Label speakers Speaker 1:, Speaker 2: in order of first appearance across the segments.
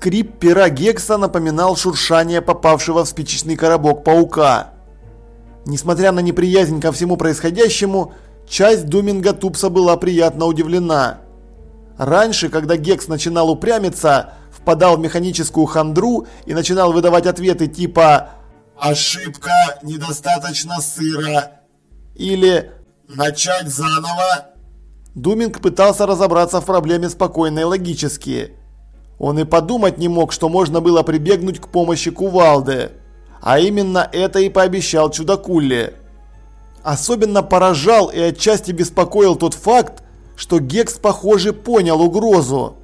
Speaker 1: скрип пера Гекса напоминал шуршание попавшего в спичечный коробок паука. Несмотря на неприязнь ко всему происходящему, часть Думинга Тупса была приятно удивлена. Раньше, когда Гекс начинал упрямиться, впадал в механическую хандру и начинал выдавать ответы типа
Speaker 2: «Ошибка, недостаточно сыра»
Speaker 1: или
Speaker 2: «Начать заново».
Speaker 1: Думинг пытался разобраться в проблеме спокойно и логически. Он и подумать не мог, что можно было прибегнуть к помощи кувалды. А именно это и пообещал чудакулле. Особенно поражал и отчасти беспокоил тот факт, что Гекс, похоже, понял угрозу.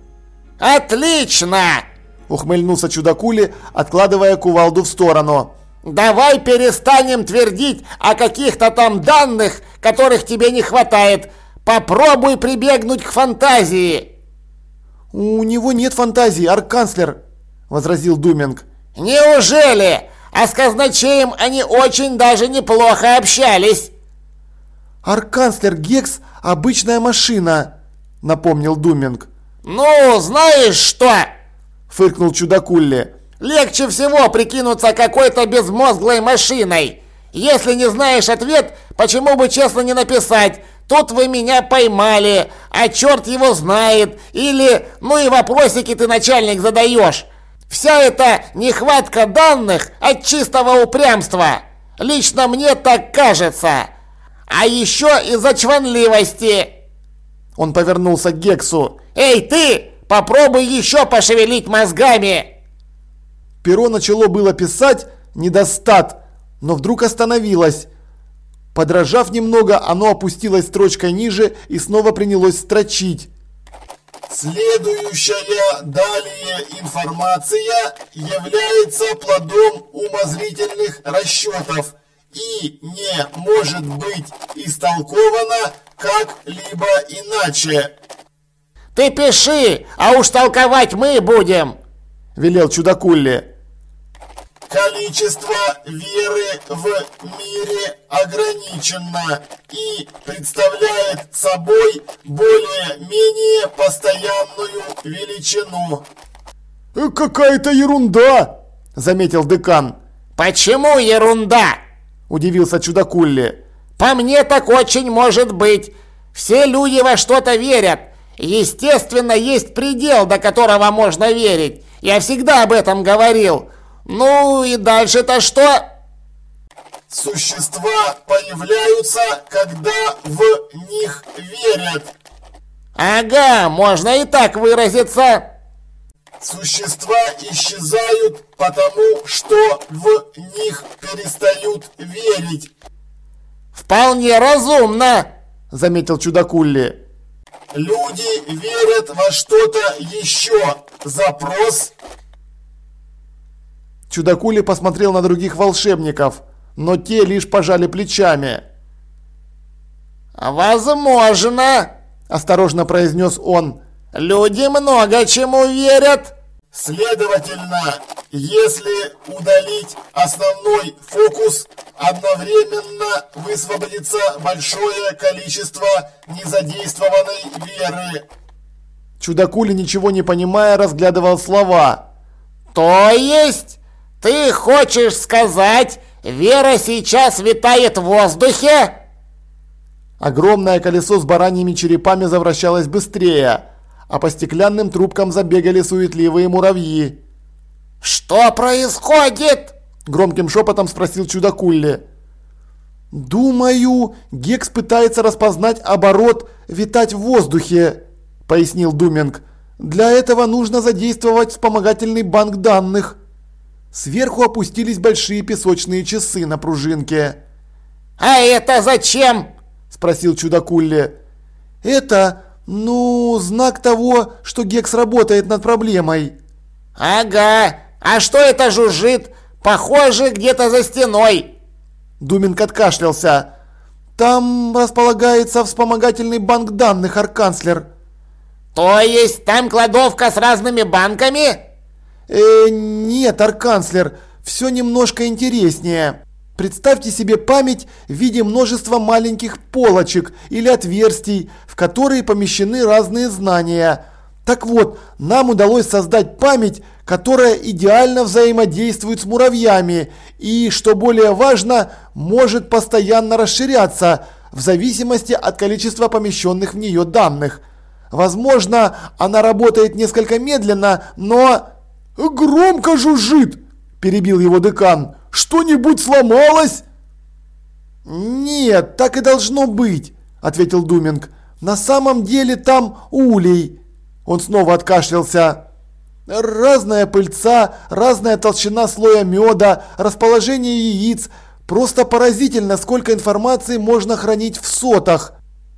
Speaker 3: «Отлично!»
Speaker 1: – ухмыльнулся чудакули, откладывая кувалду в сторону.
Speaker 3: «Давай перестанем твердить о каких-то там данных, которых тебе не хватает. Попробуй прибегнуть к фантазии!»
Speaker 1: «У него нет фантазии, арканцлер!» – возразил Думинг.
Speaker 3: «Неужели? А с казначеем они очень даже неплохо общались!»
Speaker 1: «Арканцлер Гекс – обычная машина!» – напомнил Думинг.
Speaker 3: «Ну, знаешь что?»
Speaker 1: – фыркнул чудакулли.
Speaker 3: «Легче всего прикинуться какой-то безмозглой машиной. Если не знаешь ответ, почему бы честно не написать «Тут вы меня поймали, а черт его знает» или «Ну и вопросики ты, начальник, задаешь». Вся эта нехватка данных от чистого упрямства. Лично мне так кажется. А еще из-за чванливости.
Speaker 1: Он повернулся к Гексу.
Speaker 3: «Эй, ты! Попробуй еще пошевелить мозгами!»
Speaker 1: Перо начало было писать «недостат», но вдруг остановилось. Подражав немного, оно опустилось строчкой ниже и снова принялось строчить.
Speaker 2: Следующая далее информация является плодом умозрительных расчетов и не может быть истолкована как-либо иначе.
Speaker 3: «Ты пиши, а уж толковать мы будем!»
Speaker 1: – велел чудакулли.
Speaker 2: Количество веры в мире ограничено и представляет собой более-менее постоянную величину.
Speaker 1: «Э, «Какая-то ерунда!» – заметил декан.
Speaker 3: «Почему ерунда?» – удивился чудакулли. «По мне так очень может быть. Все люди во что-то верят. Естественно, есть предел, до которого можно верить. Я всегда об этом говорил. Ну и дальше-то что?
Speaker 2: Существа появляются, когда в них верят.
Speaker 3: Ага, можно и так выразиться.
Speaker 2: Существа исчезают, потому что в них перестают верить.
Speaker 3: Вполне разумно, заметил чудакулли.
Speaker 2: Люди верят во что-то еще. Запрос.
Speaker 1: Чудакули посмотрел на других волшебников, но те лишь пожали плечами.
Speaker 3: «Возможно», – осторожно произнес он. «Люди много чему верят».
Speaker 2: Следовательно, если удалить основной фокус, одновременно высвободится большое количество незадействованной веры.
Speaker 1: Чудакули, ничего не понимая, разглядывал слова.
Speaker 3: «То есть, ты хочешь сказать, вера сейчас витает в воздухе?»
Speaker 1: Огромное колесо с бараньими черепами завращалось быстрее – а по стеклянным трубкам забегали суетливые муравьи.
Speaker 3: «Что происходит?»
Speaker 1: – громким шепотом спросил чудакулли. «Думаю, Гекс пытается распознать оборот «витать в воздухе», – пояснил Думинг. «Для этого нужно задействовать вспомогательный банк данных». Сверху опустились большие песочные часы на пружинке.
Speaker 3: «А это зачем?»
Speaker 1: – спросил чудакулли. «Это «Ну, знак того, что Гекс работает над проблемой».
Speaker 3: «Ага, а что это жужжит? Похоже, где-то за стеной».
Speaker 1: Думинг откашлялся. «Там располагается вспомогательный банк данных, Арканцлер».
Speaker 3: «То есть там кладовка с разными банками?»
Speaker 1: «Э, нет, Арканцлер, все немножко интереснее». Представьте себе память в виде множества маленьких полочек или отверстий, в которые помещены разные знания. Так вот, нам удалось создать память, которая идеально взаимодействует с муравьями и, что более важно, может постоянно расширяться в зависимости от количества помещенных в нее данных. Возможно, она работает несколько медленно, но... «Громко жужжит!» – перебил его декан. «Что-нибудь сломалось?» «Нет, так и должно быть», – ответил Думинг. «На самом деле там улей». Он снова откашлялся. Разная пыльца, разная толщина слоя меда, расположение яиц. Просто поразительно, сколько информации можно хранить в сотах.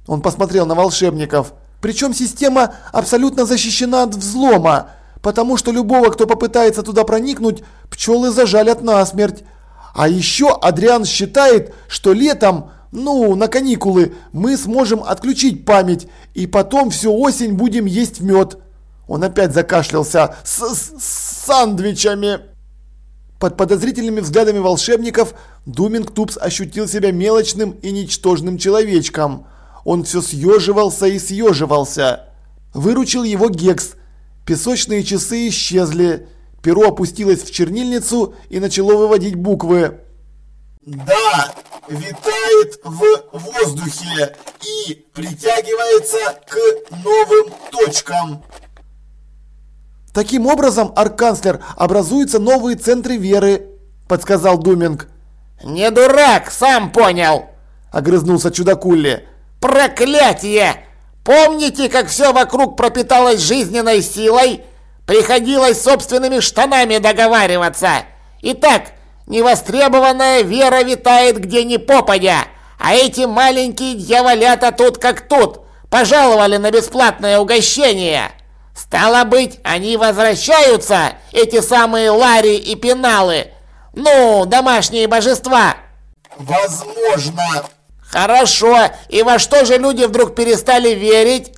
Speaker 1: Он посмотрел на волшебников. Причем система абсолютно защищена от взлома, потому что любого, кто попытается туда проникнуть, пчелы зажалят насмерть. А еще Адриан считает, что летом, ну, на каникулы, мы сможем отключить память, и потом всю осень будем есть мед. Он опять закашлялся с, с, с сандвичами. Под подозрительными взглядами волшебников Думинг Тупс ощутил себя мелочным и ничтожным человечком. Он все съеживался и съеживался. Выручил его Гекс. Песочные часы исчезли. Перо опустилось в чернильницу и начало выводить буквы.
Speaker 2: Да, витает в воздухе и притягивается к новым точкам.
Speaker 1: Таким образом, арканцлер, образуются новые центры веры, подсказал Думинг.
Speaker 3: Не дурак, сам понял,
Speaker 1: огрызнулся чудакулли.
Speaker 3: Проклятие! Помните, как все вокруг пропиталось жизненной силой? Приходилось собственными штанами договариваться. Итак, невостребованная вера витает где ни попадя, а эти маленькие дьяволята тут как тут, пожаловали на бесплатное угощение. Стало быть, они возвращаются, эти самые Лари и Пеналы. Ну, домашние божества.
Speaker 2: Возможно.
Speaker 3: Хорошо. И во что же люди вдруг перестали верить?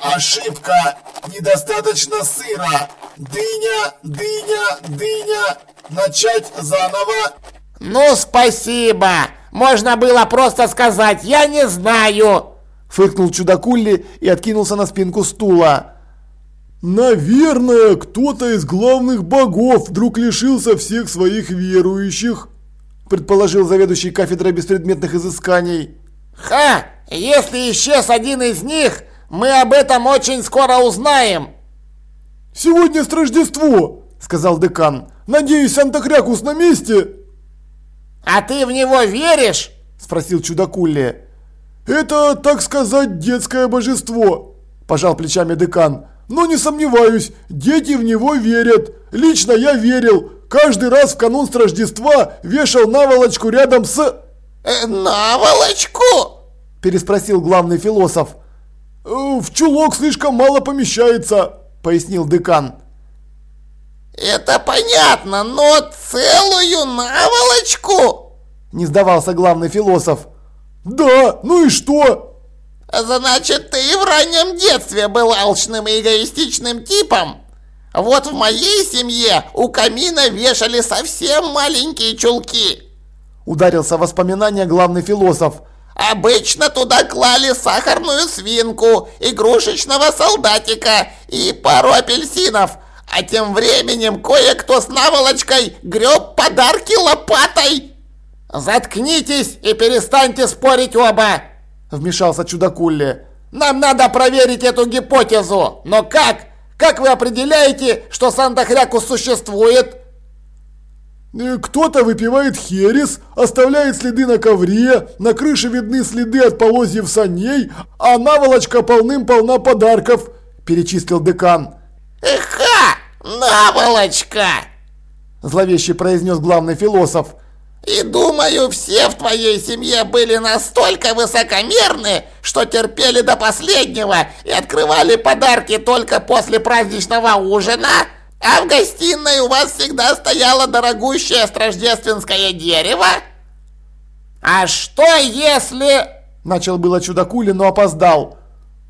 Speaker 2: Ошибка. Недостаточно сыра. Дыня, дыня, дыня. Начать заново.
Speaker 3: Ну, спасибо. Можно было просто сказать «я не знаю».
Speaker 1: Фыркнул чудакулли и откинулся на спинку стула. «Наверное, кто-то из главных богов вдруг лишился всех своих верующих», предположил заведующий кафедрой беспредметных изысканий.
Speaker 3: «Ха! Если исчез один из них, мы об этом очень скоро узнаем!»
Speaker 1: «Сегодня с Рождество!» – сказал декан. «Надеюсь, Санта-Хрякус на месте?»
Speaker 3: «А ты в него веришь?»
Speaker 1: – спросил чудакулли. «Это, так сказать, детское божество», – пожал плечами декан. Но не сомневаюсь, дети в него верят. Лично я верил. Каждый раз в канун с Рождества вешал наволочку рядом с...
Speaker 3: Э, наволочку?
Speaker 1: Переспросил главный философ. «Э, в чулок слишком мало помещается, пояснил декан.
Speaker 3: Это понятно, но целую наволочку?
Speaker 1: Не сдавался главный философ. Да, ну и что?
Speaker 3: Значит, ты в раннем детстве был алчным и эгоистичным типом? Вот в моей семье у камина вешали совсем маленькие чулки.
Speaker 1: Ударился в воспоминания главный философ.
Speaker 3: Обычно туда клали сахарную свинку, игрушечного солдатика и пару апельсинов. А тем временем кое-кто с наволочкой греб подарки лопатой. Заткнитесь и перестаньте спорить оба
Speaker 1: вмешался чудакулли.
Speaker 3: «Нам надо проверить эту гипотезу! Но как? Как вы определяете, что Санта-Хрякус существует?»
Speaker 1: «Э, «Кто-то выпивает херес, оставляет следы на ковре, на крыше видны следы от полозьев саней, а наволочка полным-полна подарков», – перечислил декан.
Speaker 3: «Ха! Наволочка!»
Speaker 1: – зловеще произнес главный философ.
Speaker 3: И думаю, все в твоей семье были настолько высокомерны, что терпели до последнего и открывали подарки только после праздничного ужина, а в гостиной у вас всегда стояло дорогущее рождественское дерево. А что если...
Speaker 1: Начал было чудакули, но опоздал.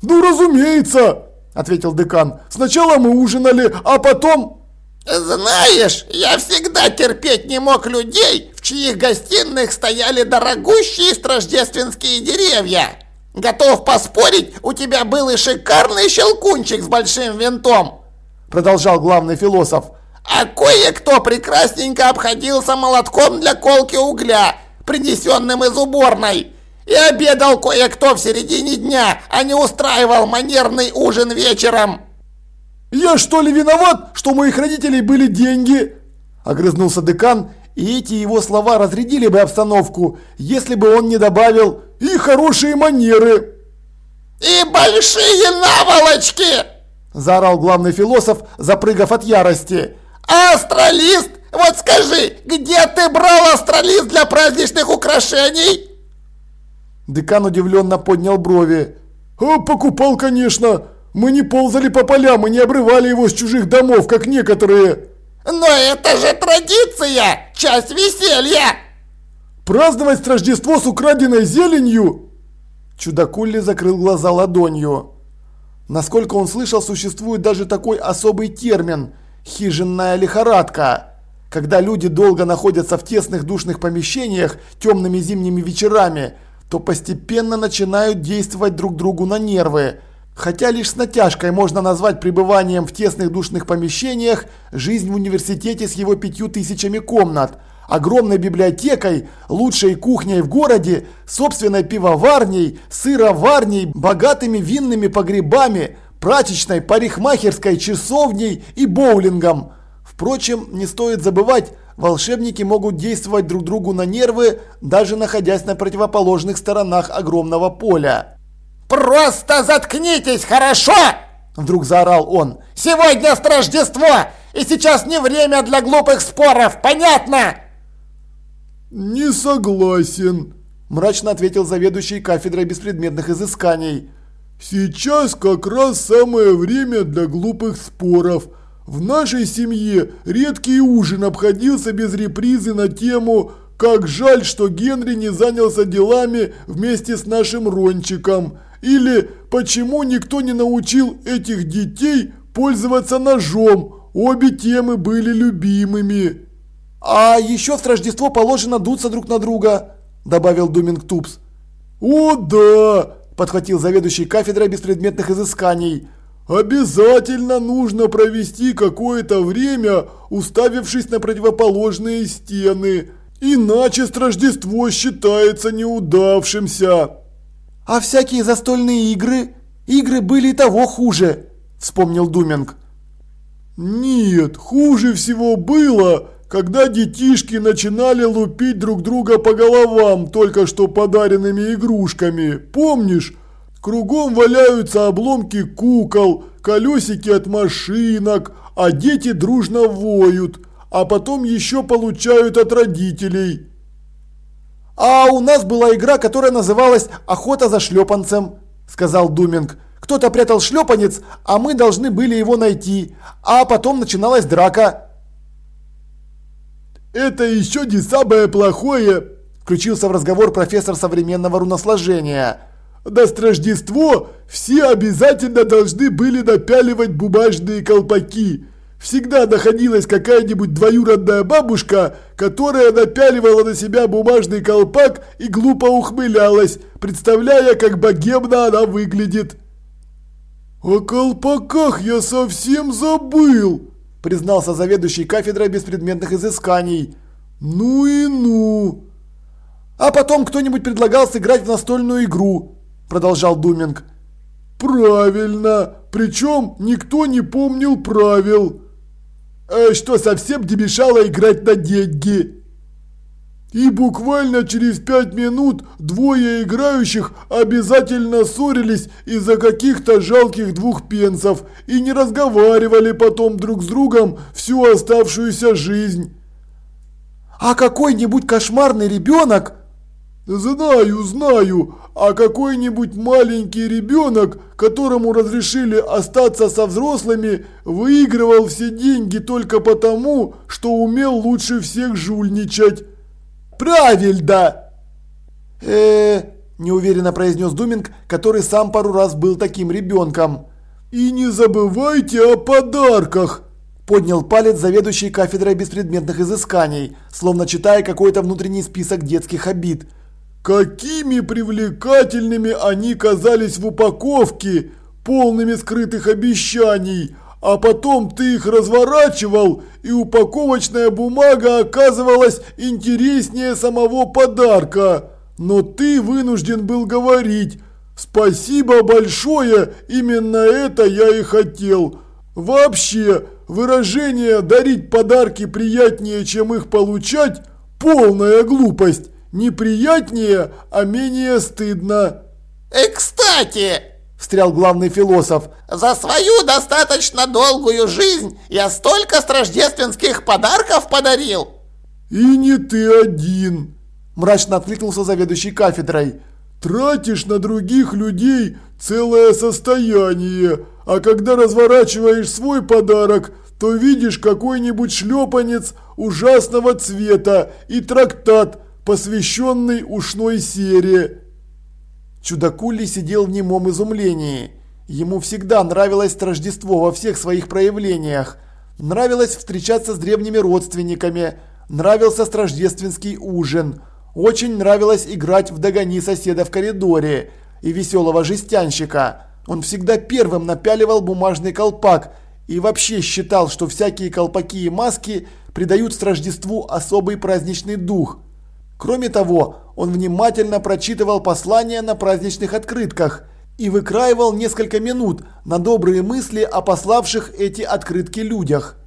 Speaker 1: «Ну, разумеется!» – ответил декан. «Сначала мы ужинали, а потом...»
Speaker 3: «Знаешь, я всегда терпеть не мог людей, в чьих гостиных стояли дорогущие рождественские деревья. Готов поспорить, у тебя был и шикарный щелкунчик с большим винтом!»
Speaker 1: Продолжал главный философ.
Speaker 3: а кое-кто прекрасненько обходился молотком для колки угля, принесенным из уборной. И обедал кое-кто в середине дня, а не устраивал манерный ужин вечером.
Speaker 1: «Я что ли виноват, что у моих родителей были деньги?» Огрызнулся декан, и эти его слова разрядили бы обстановку, если бы он не добавил «и хорошие манеры».
Speaker 3: «И большие наволочки!»
Speaker 1: Заорал главный философ, запрыгав от ярости.
Speaker 3: «Астролист? Вот скажи, где ты брал астролист для праздничных украшений?»
Speaker 1: Декан удивленно поднял брови. «А, покупал, конечно. Мы не ползали по полям и не обрывали его с чужих домов, как некоторые».
Speaker 3: «Но это же традиция! Часть веселья!»
Speaker 1: «Праздновать Рождество с украденной зеленью?» Чудакулли закрыл глаза ладонью. Насколько он слышал, существует даже такой особый термин – хижинная лихорадка. Когда люди долго находятся в тесных душных помещениях темными зимними вечерами, то постепенно начинают действовать друг другу на нервы. Хотя лишь с натяжкой можно назвать пребыванием в тесных душных помещениях жизнь в университете с его пятью тысячами комнат – огромной библиотекой, лучшей кухней в городе, собственной пивоварней, сыроварней, богатыми винными погребами, прачечной, парикмахерской, часовней и боулингом. Впрочем, не стоит забывать, волшебники могут действовать друг другу на нервы, даже находясь на противоположных сторонах огромного поля.
Speaker 3: «Просто заткнитесь, хорошо?» Вдруг заорал он. «Сегодня Рождество, и сейчас не время для глупых споров, понятно?»
Speaker 1: «Не согласен», – мрачно ответил заведующий кафедрой беспредметных изысканий. «Сейчас как раз самое время для глупых споров. В нашей семье редкий ужин обходился без репризы на тему «Как жаль, что Генри не занялся делами вместе с нашим Рончиком» или «Почему никто не научил этих детей пользоваться ножом?» Обе темы были любимыми. «А еще в Рождество положено дуться друг на друга», – добавил Думинг Тупс. «О да!» – подхватил заведующий кафедрой беспредметных изысканий. «Обязательно нужно провести какое-то время, уставившись на противоположные стены, иначе Рождество считается неудавшимся». «А всякие застольные игры? Игры были и того хуже», – вспомнил Думинг. «Нет, хуже всего было, когда детишки начинали лупить друг друга по головам только что подаренными игрушками. Помнишь? Кругом валяются обломки кукол, колесики от машинок, а дети дружно воют, а потом еще получают от родителей. «А у нас была игра, которая называлась «Охота за шлепанцем», – сказал Думинг. «Кто-то прятал шлепанец, а мы должны были его найти, а потом начиналась драка». «Это еще не самое плохое!» – включился в разговор профессор современного руносложения. «До Рождество все обязательно должны были напяливать бумажные колпаки. Всегда находилась какая-нибудь двоюродная бабушка, которая напяливала на себя бумажный колпак и глупо ухмылялась, представляя, как богемно она выглядит». «О колпаках я совсем забыл!» Признался заведующий кафедрой беспредметных изысканий. Ну и ну. А потом кто-нибудь предлагал сыграть в настольную игру, продолжал Думинг. Правильно, причем никто не помнил правил. А что совсем не мешало играть на деньги? И буквально через пять минут двое играющих обязательно ссорились из-за каких-то жалких двух пенсов и не разговаривали потом друг с другом всю оставшуюся жизнь. А какой-нибудь кошмарный ребенок... Знаю, знаю, а какой-нибудь маленький ребенок, которому разрешили остаться со взрослыми, выигрывал все деньги только потому, что умел лучше всех жульничать. «Правильно!» э неуверенно произнес Думинг, который сам пару раз был таким ребенком. «И не забывайте о подарках!» Поднял палец заведующий кафедрой беспредметных изысканий, словно читая какой-то внутренний список детских обид. «Какими привлекательными они казались в упаковке, полными скрытых обещаний, а потом ты их разворачивал, и упаковочная бумага оказывалась интереснее самого подарка. Но ты вынужден был говорить «Спасибо большое, именно это я и хотел». Вообще, выражение «дарить подарки приятнее, чем их получать» – полная глупость. Неприятнее, а менее стыдно.
Speaker 3: «И кстати!» – встрял главный философ. «За свою достаточно долгую жизнь я столько рождественских подарков подарил!»
Speaker 1: «И не ты один!» – мрачно откликнулся заведующий кафедрой. «Тратишь на других людей целое состояние, а когда разворачиваешь свой подарок, то видишь какой-нибудь шлепанец ужасного цвета и трактат, посвященный ушной сере. Чудакули сидел в немом изумлении. Ему всегда нравилось Рождество во всех своих проявлениях. Нравилось встречаться с древними родственниками. Нравился рождественский ужин. Очень нравилось играть в догони соседа в коридоре и веселого жестянщика. Он всегда первым напяливал бумажный колпак и вообще считал, что всякие колпаки и маски придают Рождеству особый праздничный дух. Кроме того, он внимательно прочитывал послания на праздничных открытках и выкраивал несколько минут на добрые мысли о пославших эти открытки людях.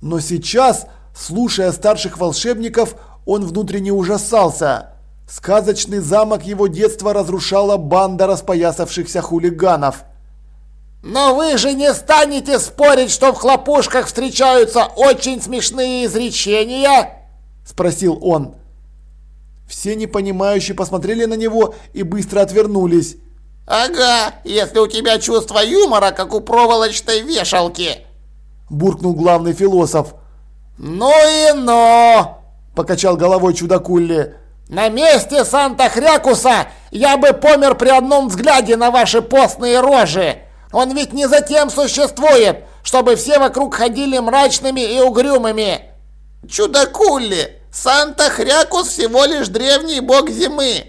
Speaker 1: Но сейчас, слушая старших волшебников, он внутренне ужасался. Сказочный замок его детства разрушала банда распоясавшихся хулиганов.
Speaker 3: «Но вы же не станете спорить, что в хлопушках встречаются очень смешные изречения?» – спросил он.
Speaker 1: Все непонимающие посмотрели на него и быстро отвернулись.
Speaker 3: «Ага, если у тебя чувство юмора, как у проволочной вешалки!»
Speaker 1: Буркнул главный философ.
Speaker 3: «Ну и но!»
Speaker 1: Покачал головой чудакулли.
Speaker 3: «На месте Санта-Хрякуса я бы помер при одном взгляде на ваши постные рожи! Он ведь не затем существует, чтобы все вокруг ходили мрачными и угрюмыми!» «Чудакулли!» Санта-Хрякус всего лишь древний бог зимы!»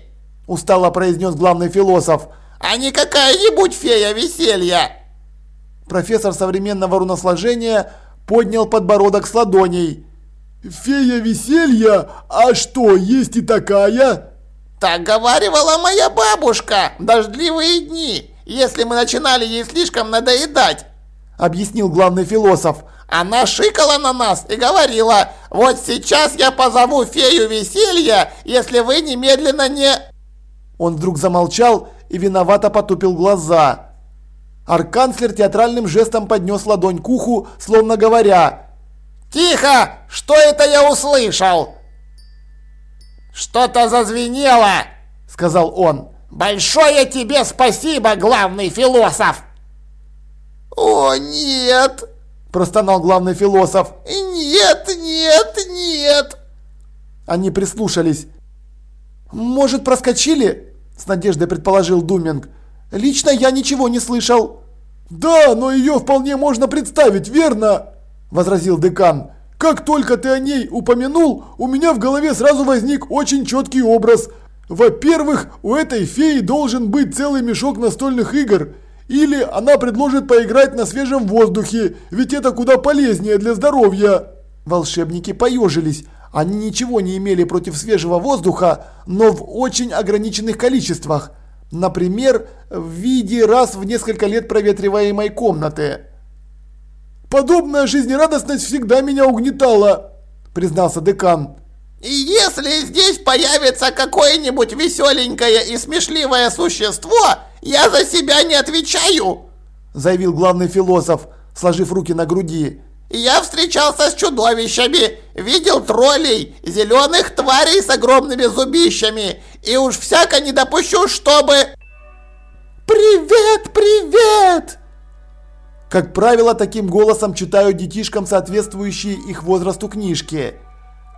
Speaker 1: Устало произнес главный философ.
Speaker 3: «А не какая-нибудь фея веселья!»
Speaker 1: Профессор современного руносложения поднял подбородок с ладоней. «Фея веселья? А что, есть и такая?»
Speaker 3: «Так говаривала моя бабушка! Дождливые дни, если мы начинали ей слишком надоедать!»
Speaker 1: Объяснил главный философ.
Speaker 3: Она шикала на нас и говорила, вот сейчас я позову фею веселья, если вы немедленно не...
Speaker 1: Он вдруг замолчал и виновато потупил глаза. Арканцлер театральным жестом поднес ладонь к уху, словно говоря
Speaker 3: «Тихо! Что это я услышал?» «Что-то зазвенело!» – сказал он. «Большое тебе спасибо, главный философ!» «О, нет!»
Speaker 1: Простонал главный философ.
Speaker 3: «Нет, нет, нет!»
Speaker 1: Они прислушались. «Может, проскочили?» – с надеждой предположил Думинг. «Лично я ничего не слышал». «Да, но ее вполне можно представить, верно?» – возразил декан. «Как только ты о ней упомянул, у меня в голове сразу возник очень четкий образ. Во-первых, у этой феи должен быть целый мешок настольных игр – или она предложит поиграть на свежем воздухе, ведь это куда полезнее для здоровья. Волшебники поежились. Они ничего не имели против свежего воздуха, но в очень ограниченных количествах. Например, в виде раз в несколько лет проветриваемой комнаты. «Подобная жизнерадостность всегда меня угнетала», признался декан.
Speaker 3: И если здесь появится какое-нибудь веселенькое и смешливое существо, я за себя не отвечаю!»
Speaker 1: Заявил главный философ, сложив руки на груди.
Speaker 3: «Я встречался с чудовищами, видел троллей, зеленых тварей с огромными зубищами, и уж всяко не допущу, чтобы...»
Speaker 1: «Привет, привет!» Как правило, таким голосом читают детишкам соответствующие их возрасту книжки.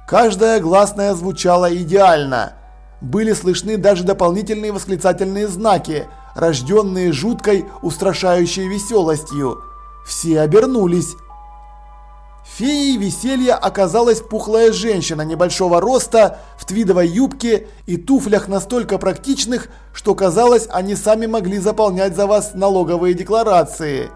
Speaker 1: Каждая гласная звучала идеально. Были слышны даже дополнительные восклицательные знаки, рожденные жуткой, устрашающей веселостью. Все обернулись. Феей веселья оказалась пухлая женщина небольшого роста, в твидовой юбке и туфлях настолько практичных, что казалось, они сами могли заполнять за вас налоговые декларации.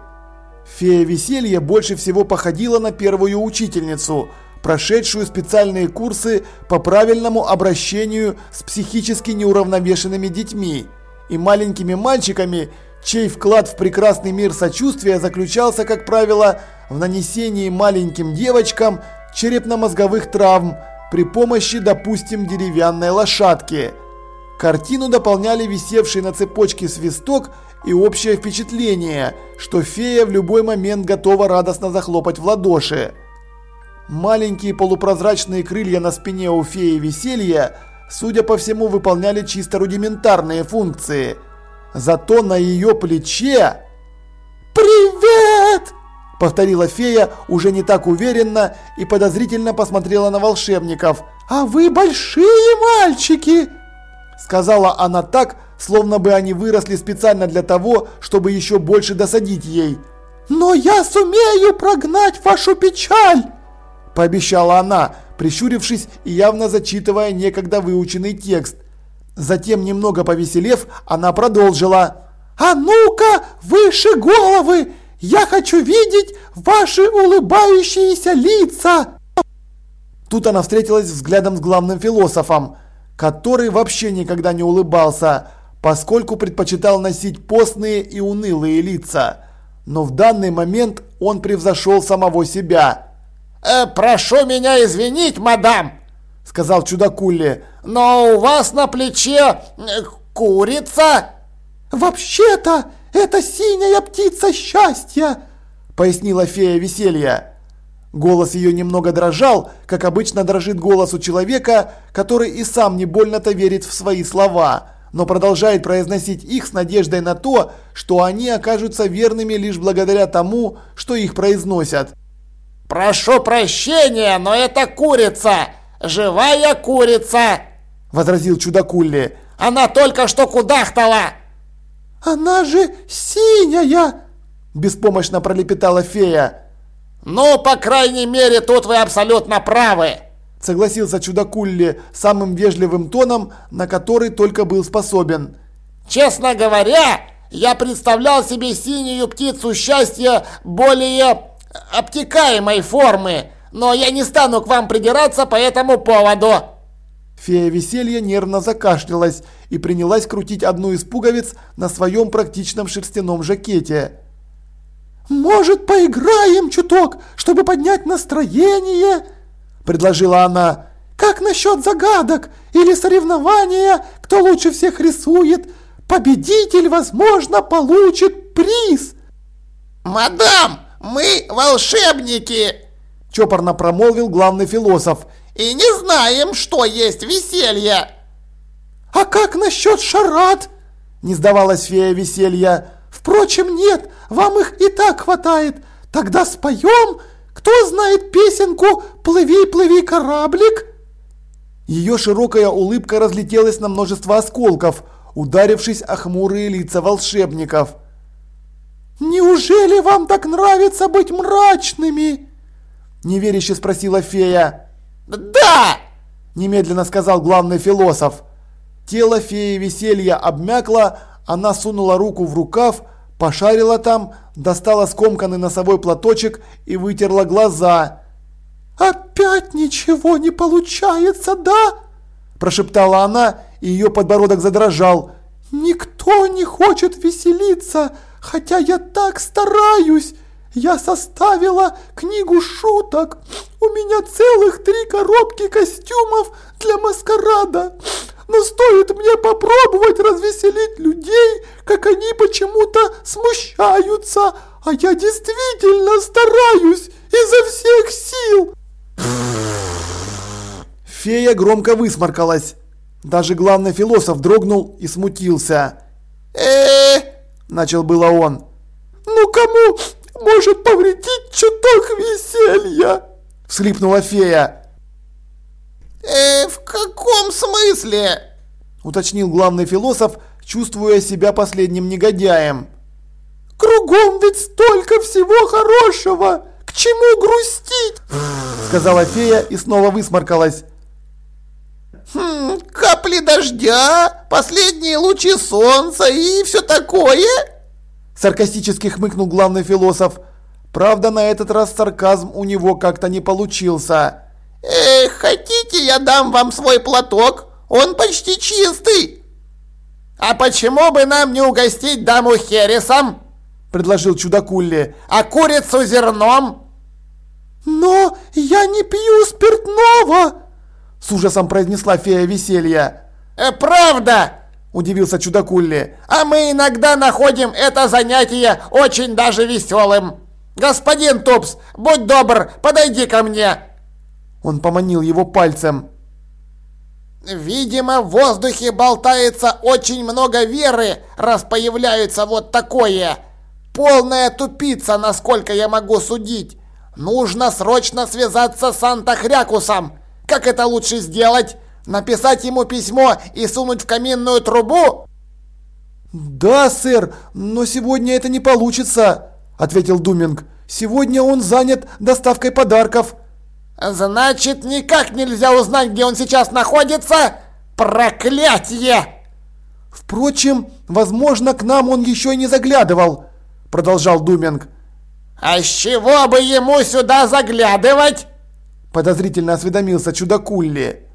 Speaker 1: Фея веселья больше всего походила на первую учительницу, прошедшую специальные курсы по правильному обращению с психически неуравновешенными детьми и маленькими мальчиками, чей вклад в прекрасный мир сочувствия заключался, как правило, в нанесении маленьким девочкам черепно-мозговых травм при помощи, допустим, деревянной лошадки. Картину дополняли висевший на цепочке свисток и общее впечатление, что фея в любой момент готова радостно захлопать в ладоши. Маленькие полупрозрачные крылья на спине у феи веселья, судя по всему, выполняли чисто рудиментарные функции. Зато на ее плече...
Speaker 4: «Привет!»
Speaker 1: – повторила фея уже не так уверенно и подозрительно посмотрела на волшебников.
Speaker 4: «А вы большие мальчики!»
Speaker 1: Сказала она так, словно бы они выросли специально для того, чтобы еще больше досадить ей.
Speaker 4: «Но я сумею прогнать вашу печаль!»
Speaker 1: Пообещала она, прищурившись и явно зачитывая некогда выученный текст. Затем, немного повеселев, она продолжила.
Speaker 4: «А ну-ка, выше головы! Я хочу видеть ваши улыбающиеся лица!»
Speaker 1: Тут она встретилась взглядом с главным философом который вообще никогда не улыбался, поскольку предпочитал носить постные и унылые лица. Но в данный момент он превзошел самого себя.
Speaker 3: «Э, «Прошу меня извинить, мадам», — сказал чудакулли, «но у вас на плече э, курица».
Speaker 4: «Вообще-то это синяя птица счастья», —
Speaker 1: пояснила фея веселья. Голос ее немного дрожал, как обычно дрожит голос у человека, который и сам не больно-то верит в свои слова, но продолжает произносить их с надеждой на то, что они окажутся верными лишь благодаря тому, что их произносят.
Speaker 3: «Прошу прощения, но это курица! Живая курица!» – возразил чудакулли. «Она только что кудахтала!»
Speaker 4: «Она же синяя!» – беспомощно пролепетала фея.
Speaker 3: «Ну, по крайней мере, тут вы абсолютно правы!»
Speaker 1: Согласился чудакулли самым вежливым тоном, на который только был способен.
Speaker 3: «Честно говоря, я представлял себе синюю птицу счастья более обтекаемой формы, но я не стану к вам придираться по этому поводу!»
Speaker 1: Фея веселья нервно закашлялась и принялась крутить одну из пуговиц на своем практичном шерстяном жакете.
Speaker 4: «Может, поиграем чуток, чтобы поднять настроение?» – предложила она. «Как насчет загадок или соревнования, кто лучше всех рисует? Победитель, возможно, получит приз!»
Speaker 3: «Мадам, мы волшебники!»
Speaker 1: – чопорно промолвил главный философ.
Speaker 3: «И не знаем, что есть веселье!»
Speaker 4: «А как насчет шарат?» – не сдавалась фея веселья. Впрочем, нет, вам их и так хватает. Тогда споем, кто знает песенку «Плыви, плыви, кораблик»?»
Speaker 1: Ее широкая улыбка разлетелась на множество осколков, ударившись о хмурые лица волшебников.
Speaker 4: «Неужели вам так нравится быть мрачными?»
Speaker 1: Неверяще спросила фея.
Speaker 3: «Да!»
Speaker 1: Немедленно сказал главный философ. Тело феи веселья обмякло, она сунула руку в рукав, пошарила там, достала скомканный носовой платочек и вытерла глаза.
Speaker 4: «Опять ничего не получается, да?»
Speaker 1: Прошептала она, и ее подбородок задрожал.
Speaker 4: «Никто не хочет веселиться, хотя я так стараюсь. Я составила книгу шуток. У меня целых три коробки костюмов для маскарада. Но стоит мне попробовать развеселить людей, как они почему-то смущаются, а я действительно стараюсь изо всех сил.
Speaker 1: Фея громко высморкалась. Даже главный философ дрогнул и смутился.
Speaker 3: Э
Speaker 1: начал было он.
Speaker 4: «Ну кому может повредить чуток веселья?» – всхлипнула фея.
Speaker 3: «Э, в каком смысле?»
Speaker 1: – уточнил главный философ, чувствуя себя последним негодяем.
Speaker 4: «Кругом ведь столько всего хорошего! К чему грустить?»
Speaker 1: – сказала фея и снова высморкалась.
Speaker 3: «Хм, капли дождя, последние лучи солнца и все такое?»
Speaker 1: Саркастически хмыкнул главный философ. Правда, на этот раз сарказм у него как-то не получился.
Speaker 3: «Э, хотите, я дам вам свой платок? Он почти чистый!» «А почему бы нам не угостить даму Хересом?» – предложил чудакулли. «А курицу зерном?»
Speaker 4: «Но я не пью спиртного!»
Speaker 1: – с ужасом произнесла фея веселья.
Speaker 3: «Э, «Правда!» – удивился чудакулли. «А мы иногда находим это занятие очень даже веселым. Господин Тупс, будь добр, подойди ко мне!»
Speaker 1: Он поманил его пальцем.
Speaker 3: Видимо, в воздухе болтается очень много веры, раз появляется вот такое. Полная тупица, насколько я могу судить. Нужно срочно связаться с Санта-Хрякусом. Как это лучше сделать? Написать ему письмо и сунуть в каминную трубу?
Speaker 1: «Да, сэр, но сегодня это не получится», — ответил Думинг. «Сегодня он занят доставкой подарков».
Speaker 3: «Значит, никак нельзя узнать, где он сейчас находится? Проклятье!»
Speaker 1: «Впрочем, возможно, к нам он еще и не заглядывал», — продолжал Думинг.
Speaker 3: «А с чего бы ему сюда заглядывать?»
Speaker 1: Подозрительно осведомился чудакулли.